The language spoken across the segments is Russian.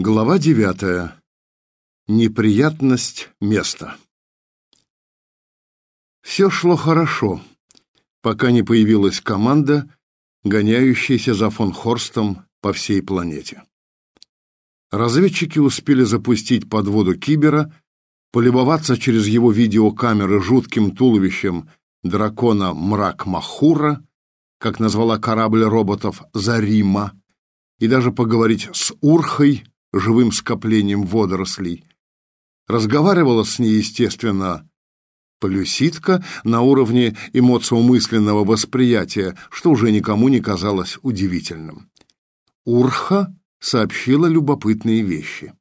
Глава девятая. Неприятность места. Все шло хорошо, пока не появилась команда, гоняющаяся за фон Хорстом по всей планете. Разведчики успели запустить под воду Кибера, полюбоваться через его видеокамеры жутким туловищем дракона Мрак Махура, как назвала корабль роботов Зарима, и даже поговорить с Урхой, живым скоплением водорослей. Разговаривала с ней, естественно, полюситка на уровне эмоциомысленного восприятия, что уже никому не казалось удивительным. Урха сообщила любопытные вещи.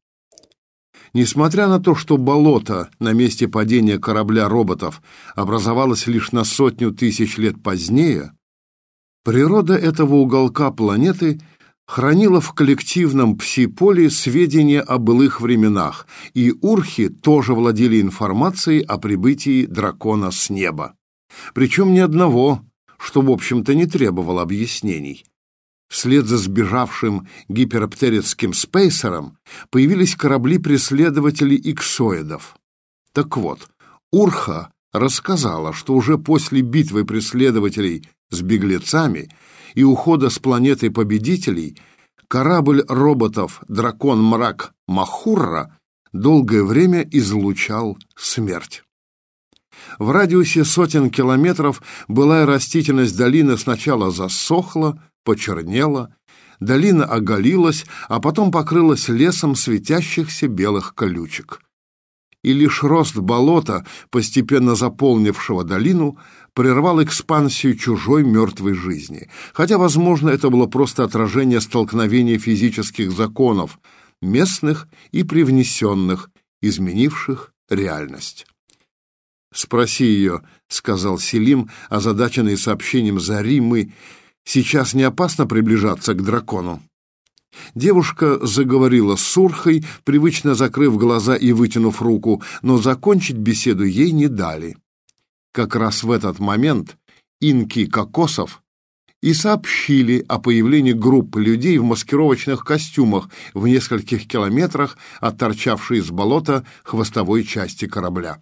Несмотря на то, что болото на месте падения корабля роботов образовалось лишь на сотню тысяч лет позднее, природа этого уголка планеты – хранила в коллективном пси-поле сведения о былых временах, и урхи тоже владели информацией о прибытии дракона с неба. Причем ни одного, что, в общем-то, не требовало объяснений. Вслед за сбежавшим гипероптерецким спейсером появились корабли-преследователи иксоидов. Так вот, Урха рассказала, что уже после битвы преследователей с беглецами и ухода с планеты победителей корабль роботов «Дракон-мрак» Махурра долгое время излучал смерть. В радиусе сотен километров былая растительность долины сначала засохла, почернела, долина оголилась, а потом покрылась лесом светящихся белых колючек. И лишь рост болота, постепенно заполнившего долину, прервал экспансию чужой мертвой жизни. Хотя, возможно, это было просто отражение столкновения физических законов, местных и привнесенных, изменивших реальность. «Спроси ее», — сказал Селим, озадаченный сообщением Заримы, «сейчас не опасно приближаться к дракону?» Девушка заговорила с Сурхой, привычно закрыв глаза и вытянув руку, но закончить беседу ей не дали. Как раз в этот момент инки Кокосов и сообщили о появлении группы людей в маскировочных костюмах в нескольких километрах от торчавшей из болота хвостовой части корабля.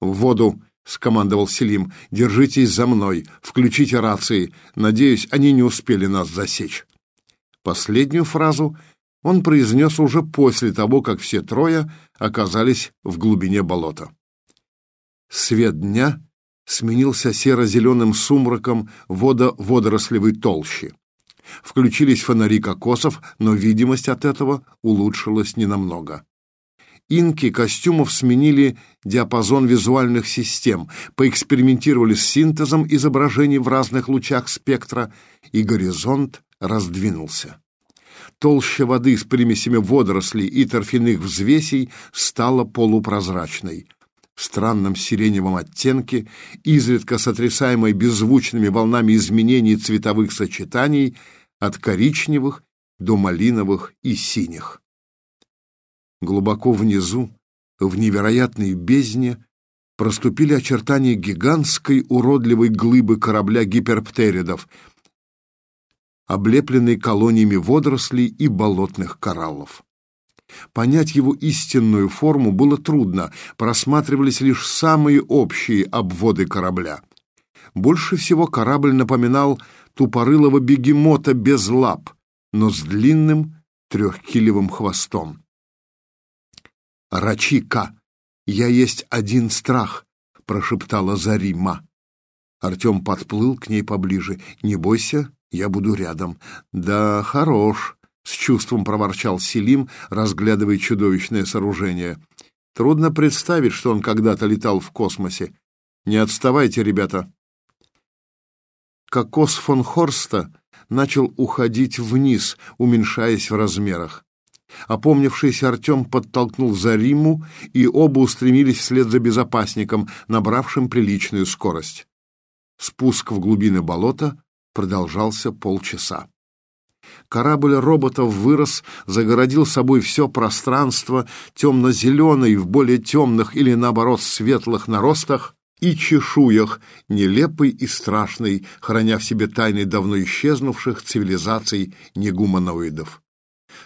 «В воду!» — скомандовал Селим. «Держитесь за мной, включите рации. Надеюсь, они не успели нас засечь». Последнюю фразу он произнес уже после того, как все трое оказались в глубине болота. Свет дня сменился серо-зеленым сумраком водо-водорослевой толщи. Включились фонари кокосов, но видимость от этого улучшилась ненамного. Инки костюмов сменили диапазон визуальных систем, поэкспериментировали с синтезом изображений в разных лучах спектра, и горизонт раздвинулся. Толща воды с примесями водорослей и торфяных взвесей стала полупрозрачной странном сиреневом оттенке, изредка сотрясаемой беззвучными волнами изменений цветовых сочетаний от коричневых до малиновых и синих. Глубоко внизу, в невероятной бездне, проступили очертания гигантской уродливой глыбы корабля гиперптеридов, облепленной колониями водорослей и болотных кораллов. Понять его истинную форму было трудно, просматривались лишь самые общие обводы корабля. Больше всего корабль напоминал тупорылого бегемота без лап, но с длинным трехкилевым хвостом. «Рачика, я есть один страх», — прошептала Зарима. Артем подплыл к ней поближе. «Не бойся, я буду рядом». «Да, хорош», — с чувством проворчал Селим, разглядывая чудовищное сооружение. «Трудно представить, что он когда-то летал в космосе. Не отставайте, ребята!» Кокос фон Хорста начал уходить вниз, уменьшаясь в размерах. Опомнившийся Артем подтолкнул за Риму, и оба устремились вслед за безопасником, набравшим приличную скорость. Спуск в глубины болота продолжался полчаса. Корабль роботов вырос, загородил собой все пространство, темно-зеленый в более темных или, наоборот, светлых наростах и чешуях, нелепый и страшный, храня в себе тайны давно исчезнувших цивилизаций негуманоидов.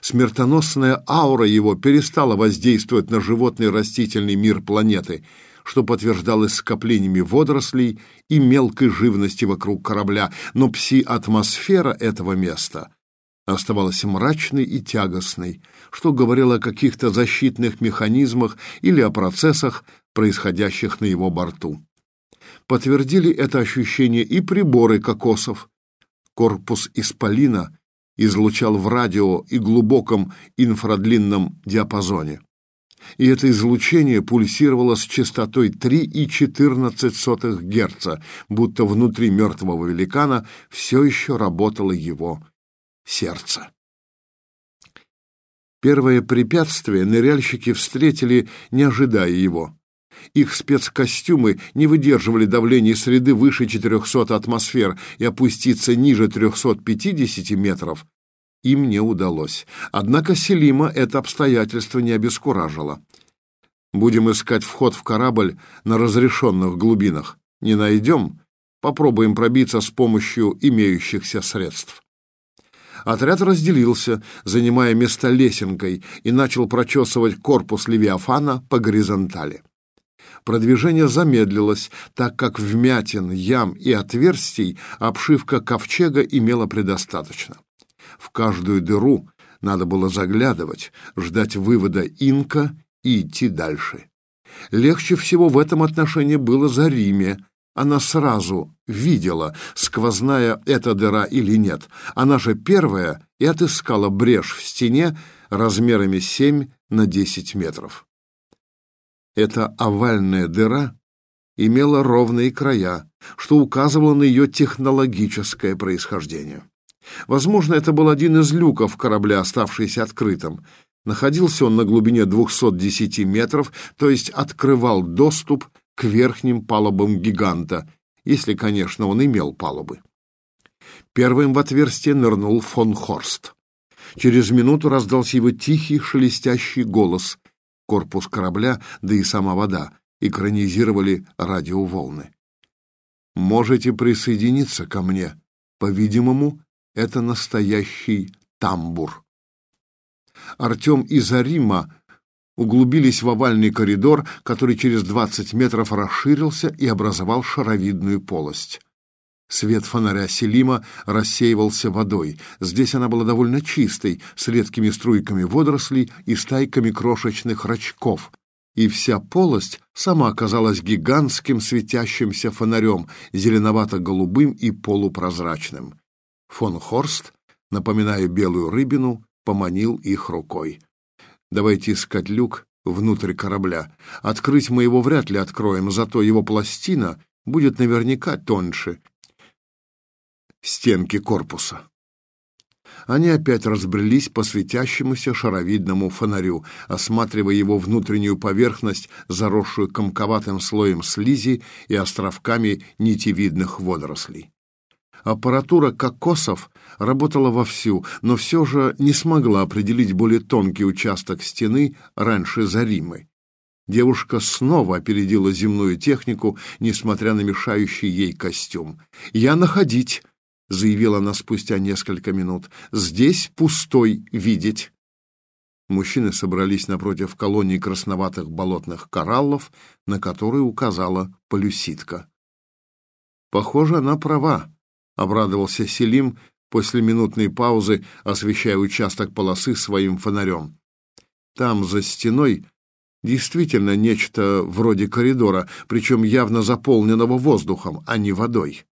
Смертоносная аура его перестала воздействовать на животный растительный мир планеты, что подтверждалось скоплениями водорослей и мелкой живности вокруг корабля, но пси-атмосфера этого места оставалась мрачной и тягостной, что говорило о каких-то защитных механизмах или о процессах, происходящих на его борту. Подтвердили это ощущение и приборы кокосов. Корпус исполина излучал в радио и глубоком инфрадлинном диапазоне. И это излучение пульсировало с частотой 3,14 Гц, будто внутри мертвого великана все еще работало его сердце. Первое препятствие ныряльщики встретили, не ожидая его. Их спецкостюмы не выдерживали давления среды выше 400 атмосфер, и опуститься ниже 350 метров им не удалось. Однако Селима это обстоятельство не обескуражило. Будем искать вход в корабль на разрешенных глубинах. Не найдем? Попробуем пробиться с помощью имеющихся средств. Отряд разделился, занимая место лесенкой, и начал прочесывать корпус Левиафана по горизонтали. Продвижение замедлилось, так как вмятин, ям и отверстий обшивка ковчега имела предостаточно. В каждую дыру надо было заглядывать, ждать вывода инка и идти дальше. Легче всего в этом отношении было за Риме. Она сразу видела, сквозная эта дыра или нет. Она же первая и отыскала брешь в стене размерами 7 на 10 метров. Эта овальная дыра имела ровные края, что указывало на ее технологическое происхождение. Возможно, это был один из люков корабля, оставшийся открытым. Находился он на глубине 210 метров, то есть открывал доступ к верхним палубам гиганта, если, конечно, он имел палубы. Первым в отверстие нырнул фон Хорст. Через минуту раздался его тихий шелестящий голос корпус корабля, да и сама вода, экранизировали радиоволны. «Можете присоединиться ко мне. По-видимому, это настоящий тамбур». Артем и Зарима углубились в овальный коридор, который через 20 метров расширился и образовал шаровидную полость. Свет фонаря Селима рассеивался водой. Здесь она была довольно чистой, с редкими струйками водорослей и стайками крошечных рачков. И вся полость сама оказалась гигантским светящимся фонарем, зеленовато-голубым и полупрозрачным. Фон Хорст, напоминая белую рыбину, поманил их рукой. «Давайте искать люк внутрь корабля. Открыть мы его вряд ли откроем, зато его пластина будет наверняка тоньше, стенки корпуса. Они опять разбрелись по светящемуся шаровидному фонарю, осматривая его внутреннюю поверхность, заросшую комковатым слоем слизи и островками нитевидных водорослей. Аппаратура кокосов работала вовсю, но все же не смогла определить более тонкий участок стены раньше Заримы. Девушка снова опередила земную технику, несмотря на мешающий ей костюм. «Я находить!» — заявила она спустя несколько минут. «Здесь пустой видеть». Мужчины собрались напротив колонии красноватых болотных кораллов, на которые указала полюситка. «Похоже, она права», — обрадовался Селим после минутной паузы, освещая участок полосы своим фонарем. «Там, за стеной, действительно нечто вроде коридора, причем явно заполненного воздухом, а не водой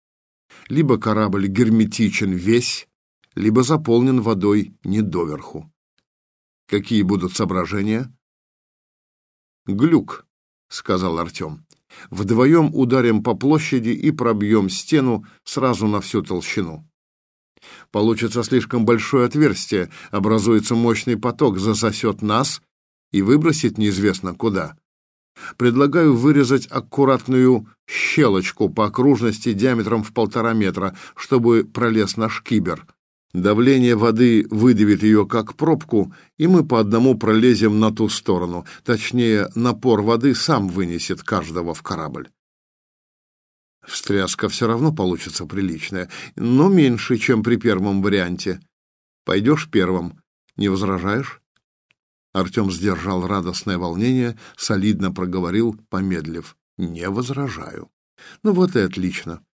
либо корабль герметичен весь, либо заполнен водой не доверху. Какие будут соображения? «Глюк», — сказал Артем. «Вдвоем ударим по площади и пробьем стену сразу на всю толщину. Получится слишком большое отверстие, образуется мощный поток, засосет нас и выбросит неизвестно куда. Предлагаю вырезать аккуратную щелочку по окружности диаметром в полтора метра, чтобы пролез наш кибер. Давление воды выдавит ее как пробку, и мы по одному пролезем на ту сторону. Точнее, напор воды сам вынесет каждого в корабль. Встряска все равно получится приличная, но меньше, чем при первом варианте. Пойдешь первым. Не возражаешь? Артем сдержал радостное волнение, солидно проговорил, помедлив. «Не возражаю». «Ну вот и отлично».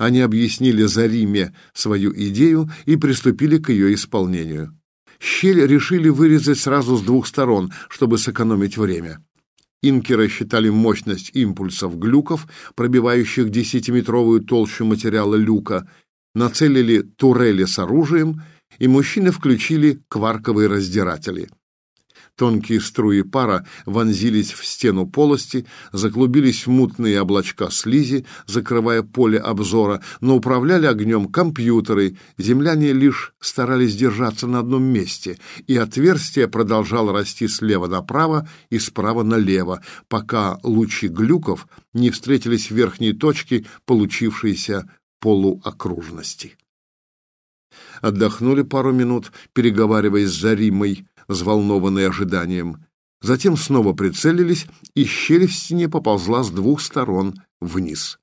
Они объяснили Зариме свою идею и приступили к ее исполнению. Щель решили вырезать сразу с двух сторон, чтобы сэкономить время. Инки рассчитали мощность импульсов глюков, пробивающих десятиметровую толщу материала люка, нацелили турели с оружием, и мужчины включили кварковые раздиратели — Тонкие струи пара вонзились в стену полости, заклубились мутные облачка слизи, закрывая поле обзора, но управляли огнем компьютеры, земляне лишь старались держаться на одном месте, и отверстие продолжало расти слева направо и справа налево, пока лучи глюков не встретились в верхней точке получившейся полуокружности. Отдохнули пару минут, переговариваясь с Заримой, взволнованные ожиданием. Затем снова прицелились, и щель в стене поползла с двух сторон вниз.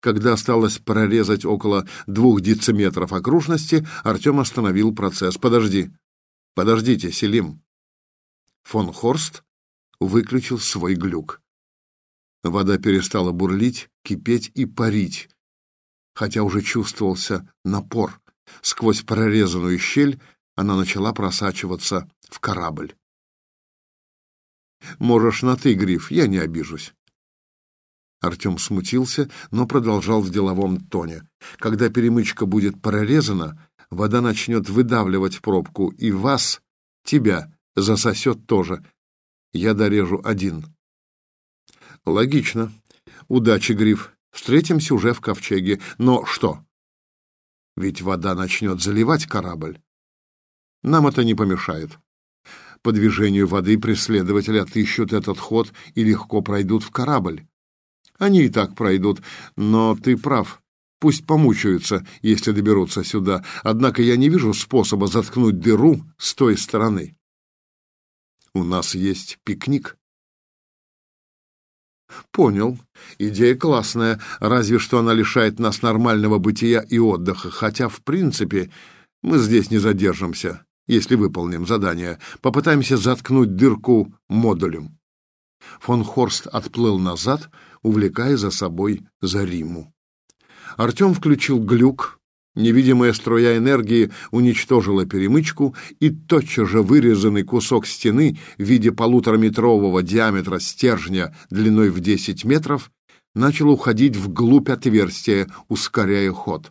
Когда осталось прорезать около двух дециметров окружности, Артем остановил процесс. «Подожди! Подождите, Селим!» Фон Хорст выключил свой глюк. Вода перестала бурлить, кипеть и парить, хотя уже чувствовался напор. Сквозь прорезанную щель она начала просачиваться в корабль. «Можешь на «ты», Гриф, я не обижусь». Артем смутился, но продолжал в деловом тоне. «Когда перемычка будет прорезана, вода начнет выдавливать пробку, и вас, тебя, засосет тоже. Я дорежу один». «Логично. Удачи, Гриф. Встретимся уже в ковчеге. Но что?» «Ведь вода начнет заливать корабль. Нам это не помешает. По движению воды преследователи отыщут этот ход и легко пройдут в корабль. Они и так пройдут, но ты прав. Пусть помучаются, если доберутся сюда. Однако я не вижу способа заткнуть дыру с той стороны. У нас есть пикник. Понял. Идея классная, разве что она лишает нас нормального бытия и отдыха, хотя, в принципе, мы здесь не задержимся если выполним задание, попытаемся заткнуть дырку модулем. Фон Хорст отплыл назад, увлекая за собой Зариму. Артем включил глюк, невидимая струя энергии уничтожила перемычку, и тотчас же вырезанный кусок стены в виде полутораметрового диаметра стержня длиной в 10 метров начал уходить вглубь отверстия, ускоряя ход.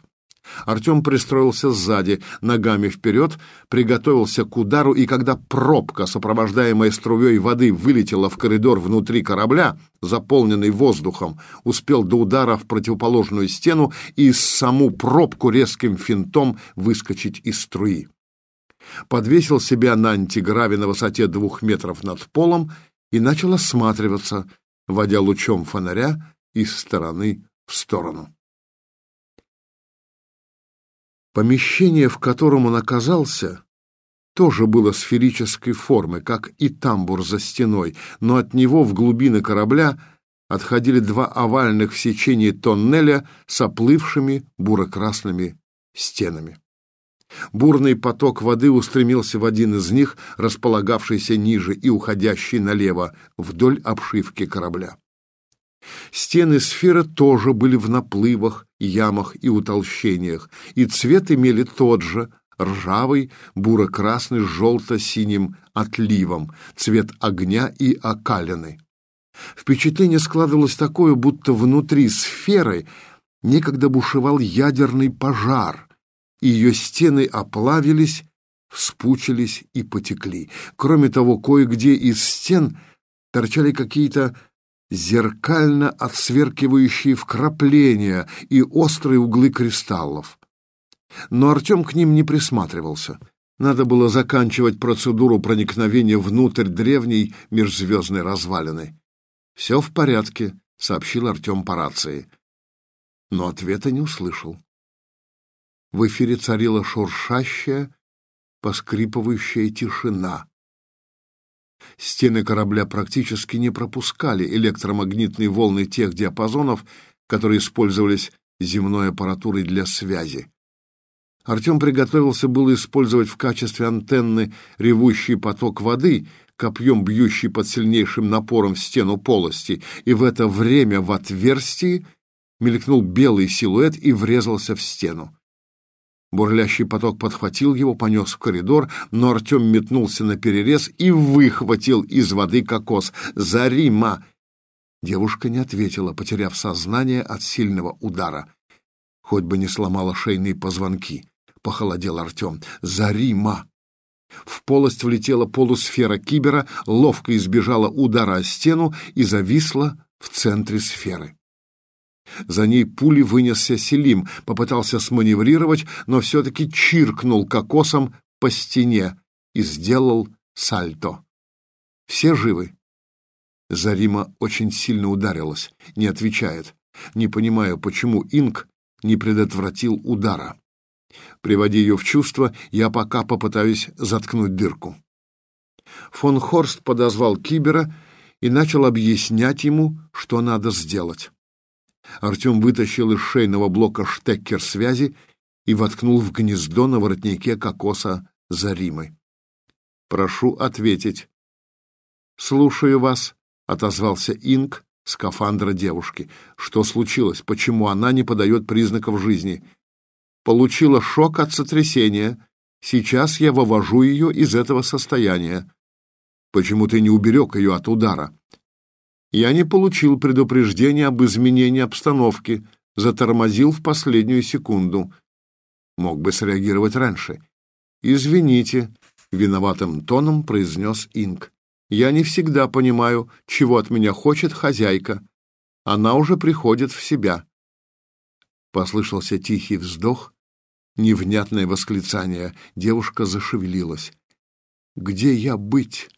Артем пристроился сзади, ногами вперед, приготовился к удару, и когда пробка, сопровождаемая струей воды, вылетела в коридор внутри корабля, заполненный воздухом, успел до удара в противоположную стену и саму пробку резким финтом выскочить из струи. Подвесил себя на антиграве на высоте двух метров над полом и начал осматриваться, водя лучом фонаря из стороны в сторону. Помещение, в котором он оказался, тоже было сферической формы, как и тамбур за стеной, но от него в глубины корабля отходили два овальных в сечении тоннеля с оплывшими буро-красными стенами. Бурный поток воды устремился в один из них, располагавшийся ниже и уходящий налево, вдоль обшивки корабля. Стены сферы тоже были в наплывах, ямах и утолщениях, и цвет имели тот же — ржавый, буро-красный с желто-синим отливом, цвет огня и окалины. Впечатление складывалось такое, будто внутри сферы некогда бушевал ядерный пожар, и ее стены оплавились, вспучились и потекли. Кроме того, кое-где из стен торчали какие-то зеркально отсверкивающие вкрапления и острые углы кристаллов. Но Артем к ним не присматривался. Надо было заканчивать процедуру проникновения внутрь древней межзвездной развалины. «Все в порядке», — сообщил Артем по рации. Но ответа не услышал. В эфире царила шуршащая, поскрипывающая тишина. Стены корабля практически не пропускали электромагнитные волны тех диапазонов, которые использовались земной аппаратурой для связи. Артем приготовился было использовать в качестве антенны ревущий поток воды, копьем бьющий под сильнейшим напором в стену полости, и в это время в отверстии мелькнул белый силуэт и врезался в стену. Бурлящий поток подхватил его, понес в коридор, но Артем метнулся на перерез и выхватил из воды кокос. «Зарима!» Девушка не ответила, потеряв сознание от сильного удара. Хоть бы не сломала шейные позвонки похолодел Артем. «Зарима!» В полость влетела полусфера кибера, ловко избежала удара о стену и зависла в центре сферы. За ней пули вынесся Селим, попытался сманеврировать, но все-таки чиркнул кокосом по стене и сделал сальто. Все живы. Зарима очень сильно ударилась, не отвечает. Не понимаю, почему Инк не предотвратил удара. Приводи ее в чувство, я пока попытаюсь заткнуть дырку. Фон Хорст подозвал Кибера и начал объяснять ему, что надо сделать. Артем вытащил из шейного блока штекер связи и воткнул в гнездо на воротнике кокоса за Римой. «Прошу ответить». «Слушаю вас», — отозвался Инк, скафандра девушки. «Что случилось? Почему она не подает признаков жизни?» получила шок от сотрясения. Сейчас я вывожу ее из этого состояния. Почему ты не уберег ее от удара? Я не получил предупреждения об изменении обстановки, затормозил в последнюю секунду. Мог бы среагировать раньше. Извините, виноватым тоном произнес Инг. Я не всегда понимаю, чего от меня хочет хозяйка. Она уже приходит в себя. Послышался тихий вздох, невнятное восклицание. Девушка зашевелилась. «Где я быть?»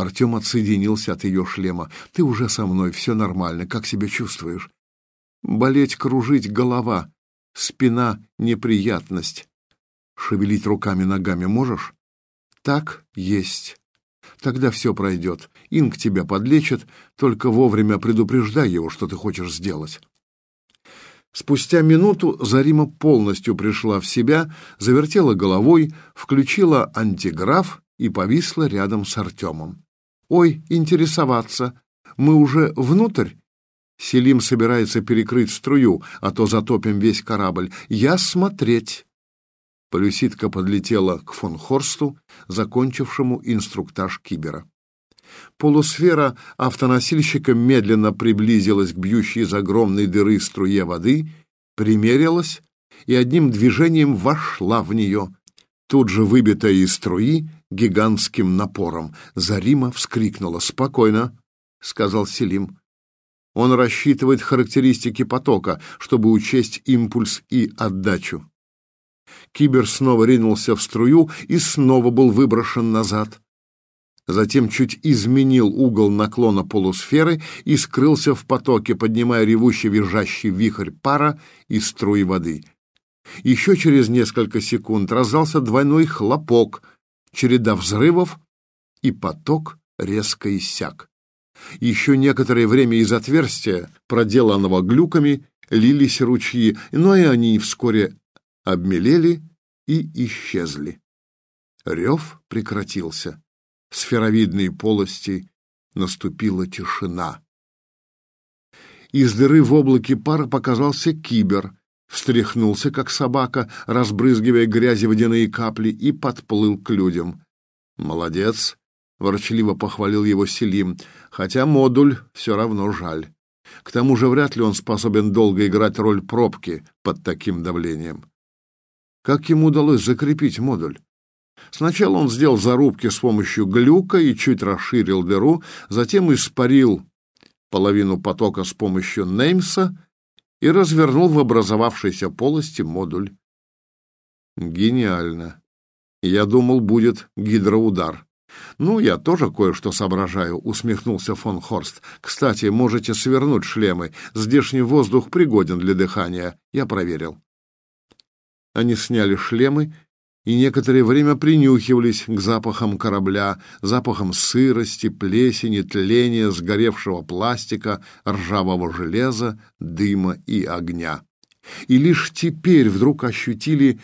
Артем отсоединился от ее шлема. «Ты уже со мной, все нормально. Как себя чувствуешь?» «Болеть, кружить голова. Спина — неприятность. Шевелить руками-ногами можешь?» «Так есть. Тогда все пройдет. Инг тебя подлечит, только вовремя предупреждай его, что ты хочешь сделать». Спустя минуту Зарима полностью пришла в себя, завертела головой, включила антиграф и повисла рядом с Артемом. «Ой, интересоваться! Мы уже внутрь?» Селим собирается перекрыть струю, а то затопим весь корабль. «Я смотреть!» Полюситка подлетела к фон Хорсту, закончившему инструктаж кибера. Полусфера автоносильщика медленно приблизилась к бьющей из огромной дыры струе воды, примерилась и одним движением вошла в нее, тут же выбитая из струи гигантским напором. Зарима вскрикнула. «Спокойно», — сказал Селим. Он рассчитывает характеристики потока, чтобы учесть импульс и отдачу. Кибер снова ринулся в струю и снова был выброшен назад затем чуть изменил угол наклона полусферы и скрылся в потоке, поднимая ревущий визжащий вихрь пара и струи воды. Еще через несколько секунд раздался двойной хлопок, череда взрывов, и поток резко иссяк. Еще некоторое время из отверстия, проделанного глюками, лились ручьи, но и они вскоре обмелели и исчезли. Рев прекратился в сферовидной полости наступила тишина. Из дыры в облаке пара показался кибер, встряхнулся, как собака, разбрызгивая грязи водяные капли, и подплыл к людям. «Молодец!» — ворчливо похвалил его Селим, хотя модуль все равно жаль. К тому же вряд ли он способен долго играть роль пробки под таким давлением. Как ему удалось закрепить модуль? Сначала он сделал зарубки с помощью глюка и чуть расширил дыру, затем испарил половину потока с помощью Неймса и развернул в образовавшейся полости модуль. Гениально. Я думал, будет гидроудар. Ну, я тоже кое-что соображаю, усмехнулся фон Хорст. Кстати, можете свернуть шлемы. Здешний воздух пригоден для дыхания. Я проверил. Они сняли шлемы и некоторое время принюхивались к запахам корабля, запахам сырости, плесени, тления, сгоревшего пластика, ржавого железа, дыма и огня. И лишь теперь вдруг ощутили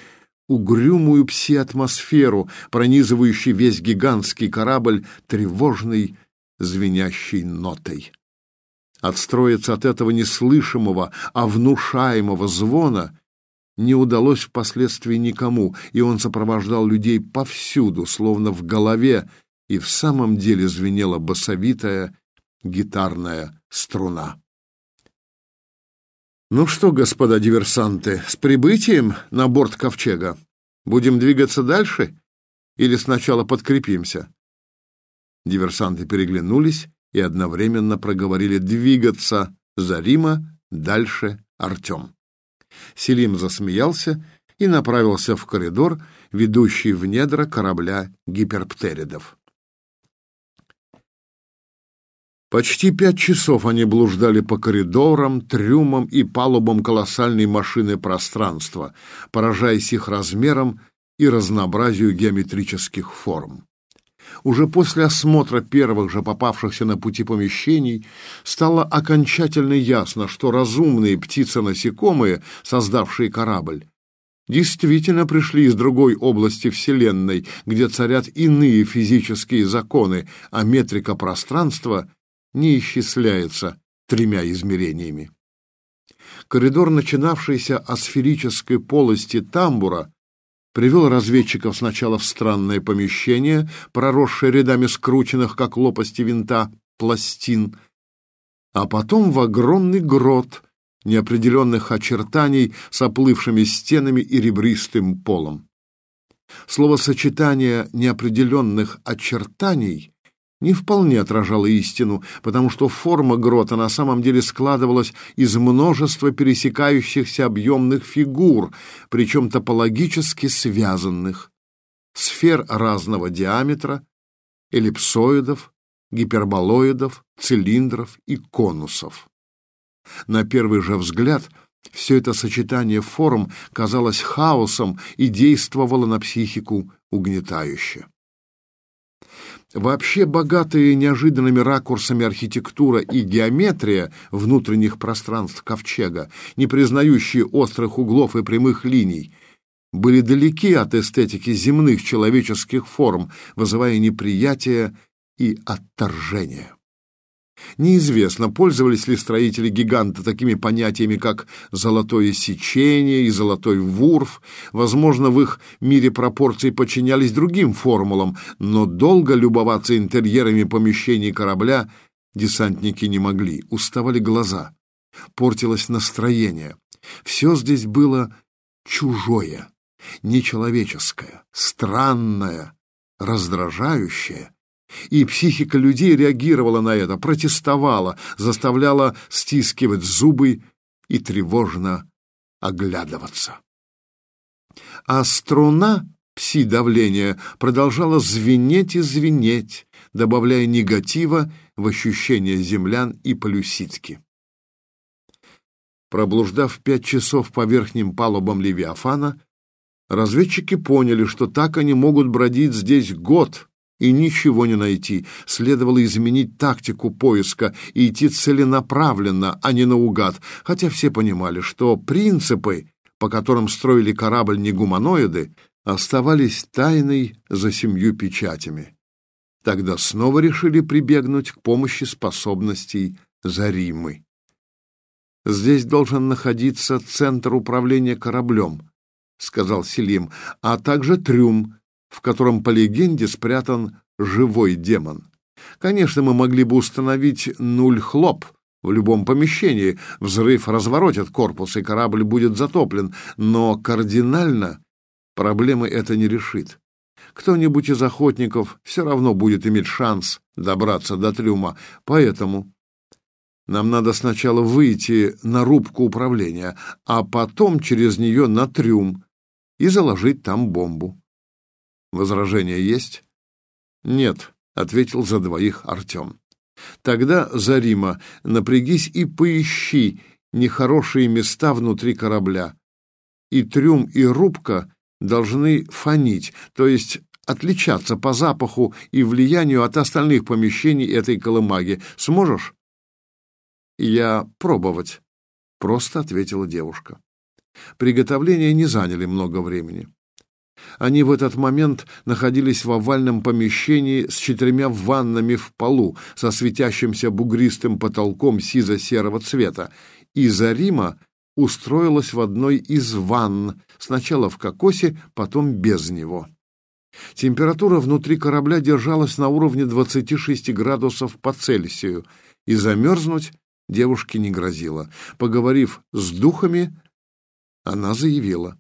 угрюмую пси-атмосферу, пронизывающую весь гигантский корабль тревожной звенящей нотой. Отстроиться от этого неслышимого, а внушаемого звона не удалось впоследствии никому, и он сопровождал людей повсюду, словно в голове, и в самом деле звенела басовитая гитарная струна. Ну что, господа диверсанты, с прибытием на борт ковчега. Будем двигаться дальше или сначала подкрепимся? Диверсанты переглянулись и одновременно проговорили двигаться за Рима, дальше Артем. Селим засмеялся и направился в коридор, ведущий в недра корабля гиперптеридов. Почти пять часов они блуждали по коридорам, трюмам и палубам колоссальной машины пространства, поражаясь их размером и разнообразию геометрических форм. Уже после осмотра первых же попавшихся на пути помещений стало окончательно ясно, что разумные птицы-насекомые, создавшие корабль, действительно пришли из другой области Вселенной, где царят иные физические законы, а метрика пространства не исчисляется тремя измерениями. Коридор, начинавшийся от сферической полости тамбура, привел разведчиков сначала в странное помещение, проросшее рядами скрученных, как лопасти винта, пластин, а потом в огромный грот неопределенных очертаний с оплывшими стенами и ребристым полом. Словосочетание неопределенных очертаний не вполне отражала истину, потому что форма грота на самом деле складывалась из множества пересекающихся объемных фигур, причем топологически связанных, сфер разного диаметра, эллипсоидов, гиперболоидов, цилиндров и конусов. На первый же взгляд все это сочетание форм казалось хаосом и действовало на психику угнетающе. Вообще богатые неожиданными ракурсами архитектура и геометрия внутренних пространств ковчега, не признающие острых углов и прямых линий, были далеки от эстетики земных человеческих форм, вызывая неприятие и отторжение. Неизвестно, пользовались ли строители гиганта такими понятиями, как «золотое сечение» и «золотой вурф». Возможно, в их мире пропорции подчинялись другим формулам, но долго любоваться интерьерами помещений корабля десантники не могли, уставали глаза, портилось настроение. Все здесь было чужое, нечеловеческое, странное, раздражающее и психика людей реагировала на это, протестовала, заставляла стискивать зубы и тревожно оглядываться. А струна пси-давления продолжала звенеть и звенеть, добавляя негатива в ощущение землян и полюситки. Проблуждав пять часов по верхним палубам Левиафана, разведчики поняли, что так они могут бродить здесь год, и ничего не найти. Следовало изменить тактику поиска и идти целенаправленно, а не наугад, хотя все понимали, что принципы, по которым строили корабль негуманоиды, оставались тайной за семью печатями. Тогда снова решили прибегнуть к помощи способностей Заримы. «Здесь должен находиться центр управления кораблем», — сказал Селим, — «а также трюм, в котором, по легенде, спрятан живой демон. Конечно, мы могли бы установить нуль хлоп в любом помещении, взрыв разворотит корпус, и корабль будет затоплен, но кардинально проблемы это не решит. Кто-нибудь из охотников все равно будет иметь шанс добраться до трюма, поэтому нам надо сначала выйти на рубку управления, а потом через нее на трюм и заложить там бомбу. Возражения есть? Нет, ответил за двоих Артем. Тогда, Зарима, напрягись и поищи нехорошие места внутри корабля. И трюм, и рубка должны фонить, то есть отличаться по запаху и влиянию от остальных помещений этой колымаги. Сможешь? Я пробовать, просто ответила девушка. Приготовления не заняли много времени. Они в этот момент находились в овальном помещении с четырьмя ваннами в полу, со светящимся бугристым потолком сизо-серого цвета, и Зарима устроилась в одной из ванн, сначала в кокосе, потом без него. Температура внутри корабля держалась на уровне 26 градусов по Цельсию, и замерзнуть девушке не грозило. Поговорив с духами, она заявила.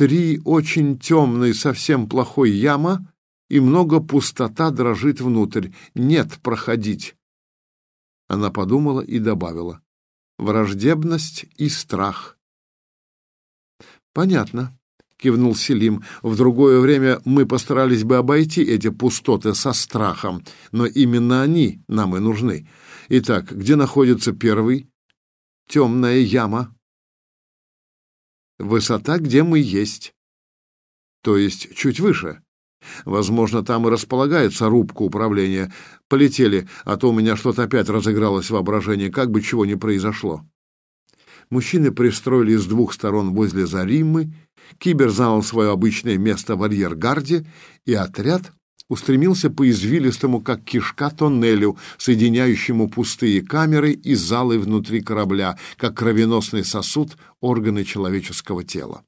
«Три очень темные, совсем плохой яма, и много пустота дрожит внутрь. Нет проходить». Она подумала и добавила. «Враждебность и страх». «Понятно», — кивнул Селим. «В другое время мы постарались бы обойти эти пустоты со страхом, но именно они нам и нужны. Итак, где находится первый? Темная яма. Высота, где мы есть. То есть чуть выше. Возможно, там и располагается рубка управления. Полетели, а то у меня что-то опять разыгралось воображение, как бы чего ни произошло. Мужчины пристроились с двух сторон возле Заримы, Кибер занял свое обычное место в арьергарде, и отряд устремился по извилистому, как кишка, тоннелю, соединяющему пустые камеры и залы внутри корабля, как кровеносный сосуд органы человеческого тела.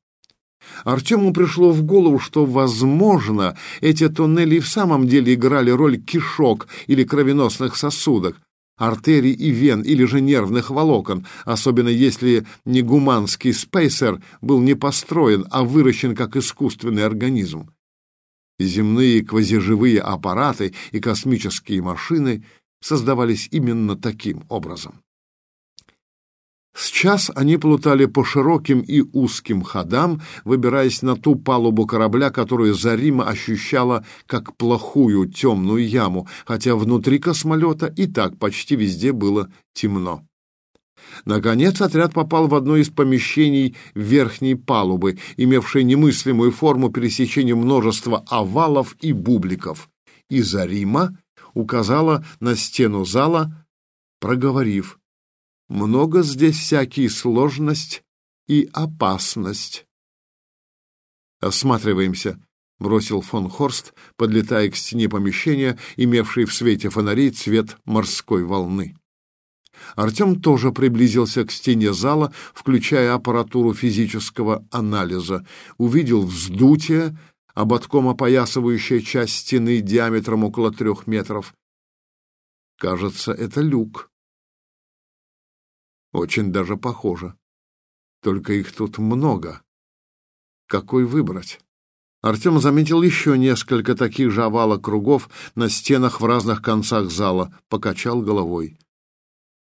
Артему пришло в голову, что, возможно, эти тоннели в самом деле играли роль кишок или кровеносных сосудов, артерий и вен или же нервных волокон, особенно если негуманский спейсер был не построен, а выращен как искусственный организм земные квазиживые аппараты и космические машины создавались именно таким образом. Сейчас они плутали по широким и узким ходам, выбираясь на ту палубу корабля, которую Зарима ощущала как плохую темную яму, хотя внутри космолета и так почти везде было темно. Наконец отряд попал в одно из помещений верхней палубы, имевшей немыслимую форму пересечения множества овалов и бубликов. И Зарима указала на стену зала, проговорив, «Много здесь всякие сложность и опасность». «Осматриваемся», — бросил фон Хорст, подлетая к стене помещения, имевшей в свете фонарей цвет морской волны. Артем тоже приблизился к стене зала, включая аппаратуру физического анализа. Увидел вздутие, ободком опоясывающая часть стены диаметром около трех метров. Кажется, это люк. Очень даже похоже. Только их тут много. Какой выбрать? Артем заметил еще несколько таких же овалок кругов на стенах в разных концах зала, покачал головой.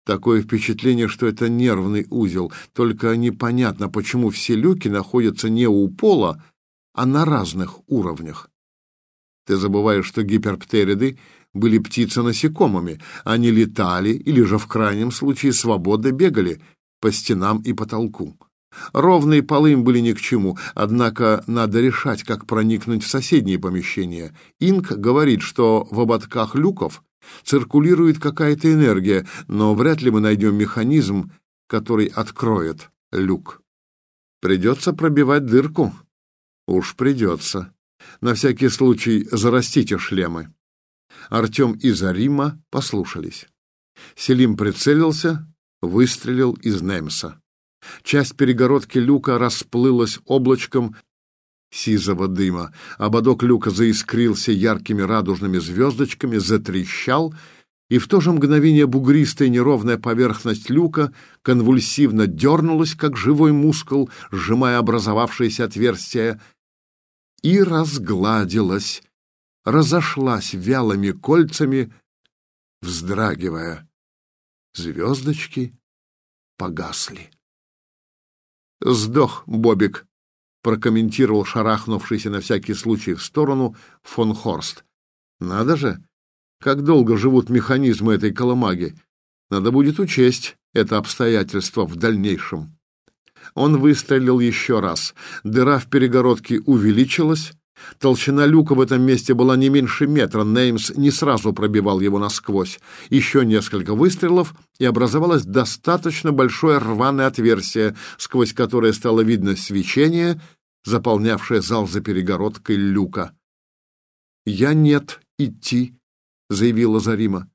Такое впечатление, что это нервный узел, только непонятно, почему все люки находятся не у пола, а на разных уровнях. Ты забываешь, что гиперптериды были птицы-насекомыми. Они летали или же в крайнем случае свободно бегали по стенам и потолку. Ровные полы им были ни к чему, однако надо решать, как проникнуть в соседние помещения. Инк говорит, что в ободках люков Циркулирует какая-то энергия, но вряд ли мы найдем механизм, который откроет люк. Придется пробивать дырку. Уж придется. На всякий случай зарастите шлемы. Артем и Зарима послушались. Селим прицелился, выстрелил из Немса. Часть перегородки люка расплылась облачком сизого дыма. Ободок люка заискрился яркими радужными звездочками, затрещал, и в то же мгновение бугристая неровная поверхность люка конвульсивно дернулась, как живой мускул, сжимая образовавшееся отверстие, и разгладилась, разошлась вялыми кольцами, вздрагивая. Звездочки погасли. «Сдох, Бобик!» Прокомментировал шарахнувшийся на всякий случай в сторону фон Хорст. Надо же, как долго живут механизмы этой коломаги. Надо будет учесть это обстоятельство в дальнейшем. Он выстрелил еще раз. Дыра в перегородке увеличилась. Толщина люка в этом месте была не меньше метра. Неймс не сразу пробивал его насквозь. Еще несколько выстрелов, и образовалось достаточно большое рваное отверстие, сквозь которое стало видно свечение, заполнявшая зал за перегородкой люка. «Я нет идти», — заявила Зарима.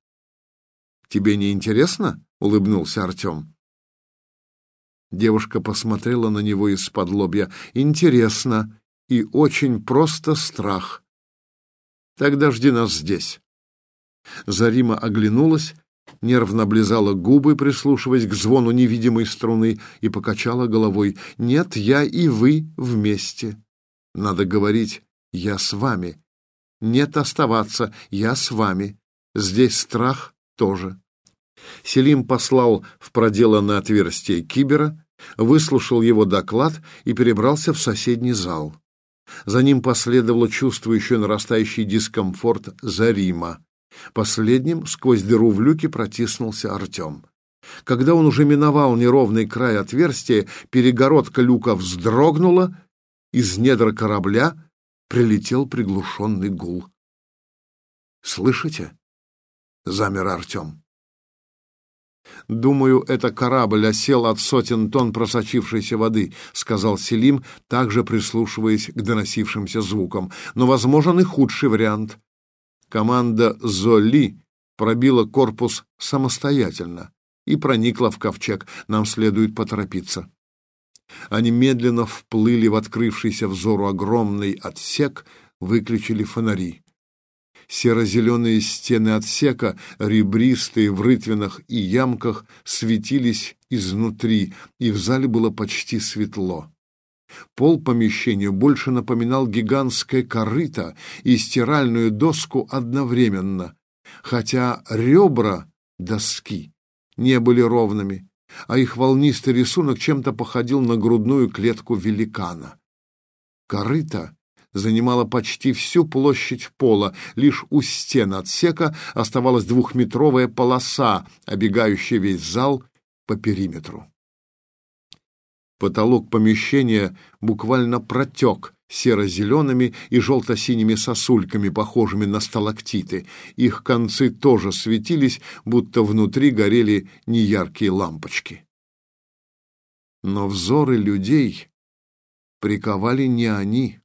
«Тебе не интересно?» — улыбнулся Артем. Девушка посмотрела на него из-под лобья. «Интересно и очень просто страх. Тогда жди нас здесь». Зарима оглянулась, нервно облизала губы, прислушиваясь к звону невидимой струны, и покачала головой. «Нет, я и вы вместе. Надо говорить «я с вами». Нет оставаться «я с вами». Здесь страх тоже». Селим послал в проделанное отверстие кибера, выслушал его доклад и перебрался в соседний зал. За ним последовало чувствующее нарастающий дискомфорт Зарима. Последним сквозь дыру в люке протиснулся Артем. Когда он уже миновал неровный край отверстия, перегородка люка вздрогнула, из недр корабля прилетел приглушенный гул. «Слышите?» — замер Артем. «Думаю, это корабль осел от сотен тонн просочившейся воды», — сказал Селим, также прислушиваясь к доносившимся звукам. «Но возможен и худший вариант. Команда «Золи» пробила корпус самостоятельно и проникла в ковчег. Нам следует поторопиться». Они медленно вплыли в открывшийся взору огромный отсек, выключили фонари. Серо-зеленые стены отсека, ребристые в рытвинах и ямках, светились изнутри, и в зале было почти светло. Пол помещения больше напоминал гигантское корыто и стиральную доску одновременно, хотя ребра доски не были ровными, а их волнистый рисунок чем-то походил на грудную клетку великана. Корыто занимала почти всю площадь пола, лишь у стен отсека оставалась двухметровая полоса, обегающая весь зал по периметру. Потолок помещения буквально протек серо-зелеными и желто-синими сосульками, похожими на сталактиты. Их концы тоже светились, будто внутри горели неяркие лампочки. Но взоры людей приковали не они,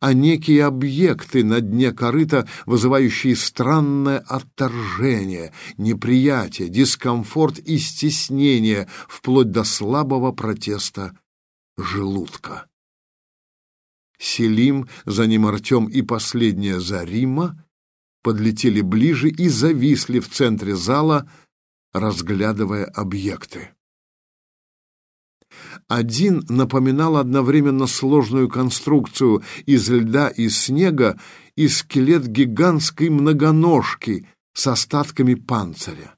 а некие объекты на дне корыта, вызывающие странное отторжение, неприятие, дискомфорт и стеснение, вплоть до слабого протеста желудка. Селим, за ним Артем и последняя Зарима подлетели ближе и зависли в центре зала, разглядывая объекты. Один напоминал одновременно сложную конструкцию из льда и снега и скелет гигантской многоножки с остатками панциря.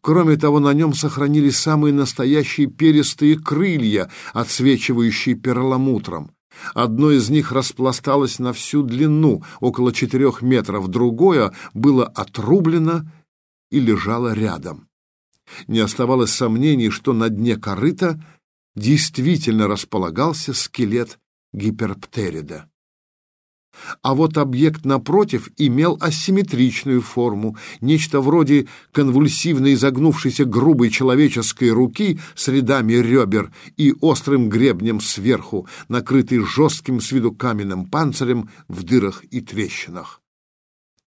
Кроме того, на нем сохранились самые настоящие перистые крылья, отсвечивающие перламутром. Одно из них распласталось на всю длину, около четырех метров, другое было отрублено и лежало рядом. Не оставалось сомнений, что на дне корыта действительно располагался скелет гиперптерида. А вот объект напротив имел асимметричную форму, нечто вроде конвульсивно изогнувшейся грубой человеческой руки с рядами ребер и острым гребнем сверху, накрытый жестким с виду каменным панцирем в дырах и трещинах.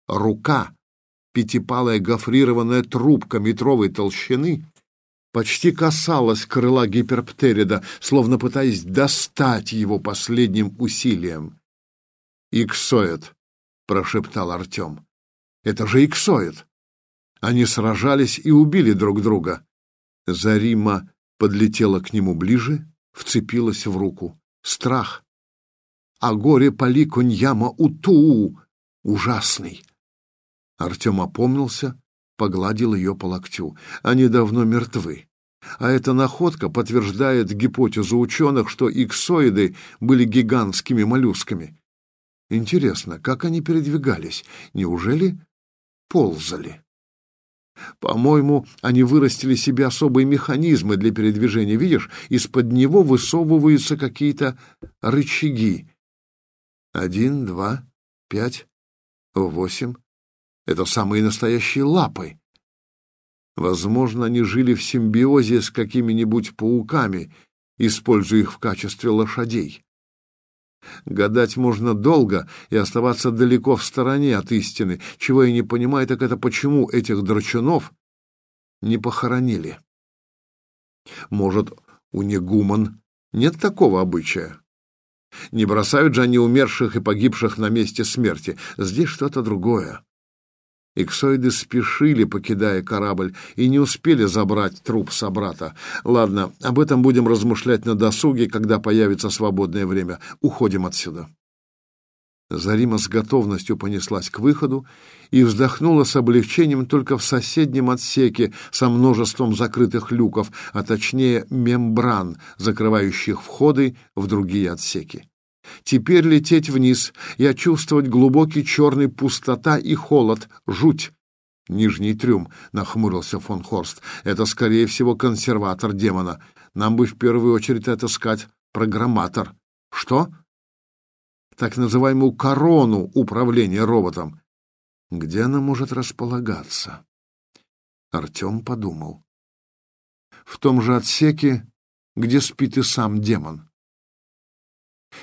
Рука, пятипалая гофрированная трубка метровой толщины, почти касалась крыла гиперптерида, словно пытаясь достать его последним усилием. «Иксоид», — прошептал Артем. «Это же иксоид!» Они сражались и убили друг друга. Зарима подлетела к нему ближе, вцепилась в руку. Страх. А горе поликуньяма утуу ужасный. Артем опомнился, погладил ее по локтю. Они давно мертвы. А эта находка подтверждает гипотезу ученых, что иксоиды были гигантскими моллюсками. Интересно, как они передвигались? Неужели ползали? По-моему, они вырастили себе особые механизмы для передвижения. Видишь, из-под него высовываются какие-то рычаги. Один, два, пять, восемь. Это самые настоящие лапы. Возможно, они жили в симбиозе с какими-нибудь пауками, используя их в качестве лошадей. Гадать можно долго и оставаться далеко в стороне от истины. Чего я не понимаю, так это почему этих драчунов не похоронили. Может, у негуман нет такого обычая? Не бросают же они умерших и погибших на месте смерти. Здесь что-то другое. Иксоиды спешили, покидая корабль, и не успели забрать труп собрата. Ладно, об этом будем размышлять на досуге, когда появится свободное время. Уходим отсюда. Зарима с готовностью понеслась к выходу и вздохнула с облегчением только в соседнем отсеке со множеством закрытых люков, а точнее мембран, закрывающих входы в другие отсеки. Теперь лететь вниз, я чувствовать глубокий черный пустота и холод, жуть. Нижний трюм, нахмурился фон Хорст. Это, скорее всего, консерватор демона. Нам бы в первую очередь отыскать программатор. Что? Так называемую корону управления роботом. Где она может располагаться? Артем подумал. В том же отсеке, где спит и сам демон.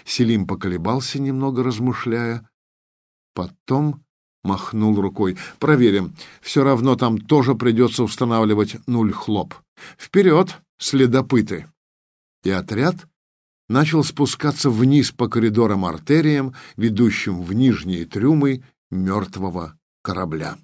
Селим поколебался, немного размышляя. Потом махнул рукой. «Проверим. Все равно там тоже придется устанавливать нуль хлоп. Вперед, следопыты!» И отряд начал спускаться вниз по коридорам-артериям, ведущим в нижние трюмы мертвого корабля.